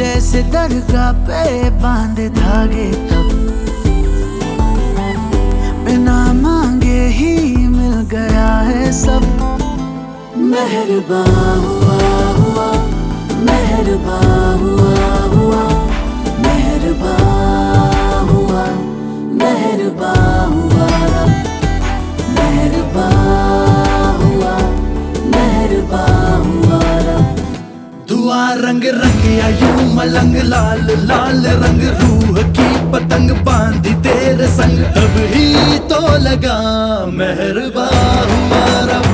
जैसे दरगाह पे बाँध धागे तब। बिना मांगे ही मिल गया है सब। मेहरबान, हुआ हुआ मेहरबा रंग रंग आयू मलंग, लाल लाल रंग, रूह की पतंग बांधी तेरे संग। तब ही तो लगा मेहरबा हुआ रब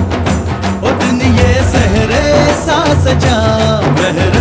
दिन ये सहरे सा सजा मेहरबा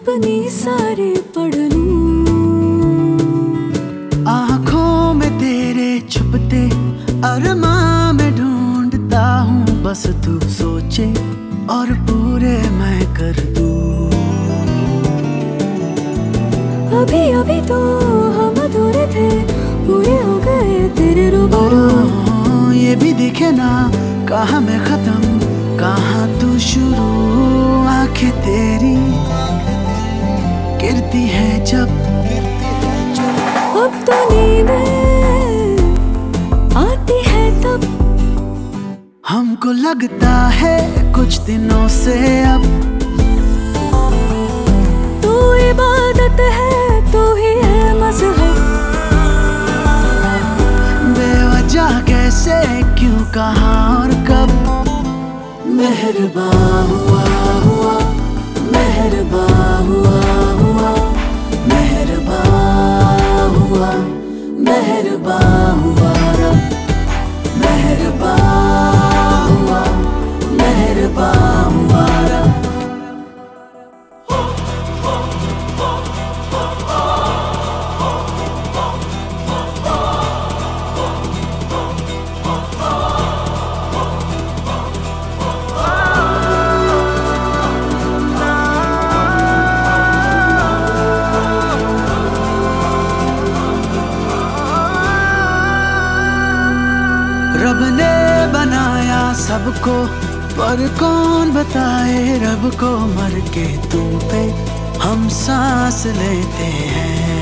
अपनी सारी पढ़ लूँ। आँखों में तेरे छुपते अरमां में ढूंढता हूँ। बस तू सोचे और पूरे मैं कर दूँ। अभी अभी तो हम अधूरे थे पूरे हो गए तेरे रूबरू। ये भी दिखे ना कहा मैं खत्म कहा तू शुरू। गिरती है जब। अब तो नींद आती है तब। हमको लगता है कुछ दिनों से अब। तू इबादत है तू ही है मज़हब। बेवजह कैसे क्यों कहा और कब। मेहरबा हुआ हुआ। मेहरबा हुआ रब हुआ मेहरबा हुआ। रब ने बनाया सबको पर कौन बताए रब को मर के तुम पे हम सांस लेते हैं।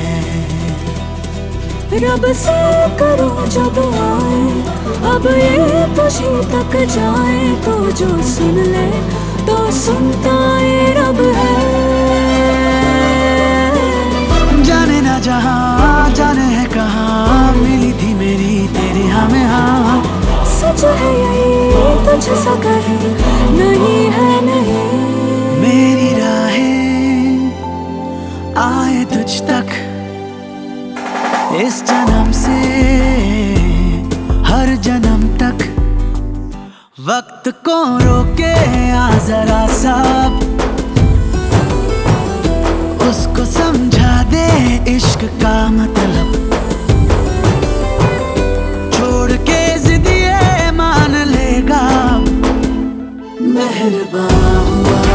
रब से करो जब आए अब ये तुझी तक जाए तो जो सुन ले तो सुनता है रब है। जाने ना जहाँ सच है यही तुझ सा कहीं, नहीं है नहीं। मेरी राहें आए तुझ तक। इस जन्म से, हर जन्म तक। वक्त को रोके आ जरा सब उसको समझा दे someone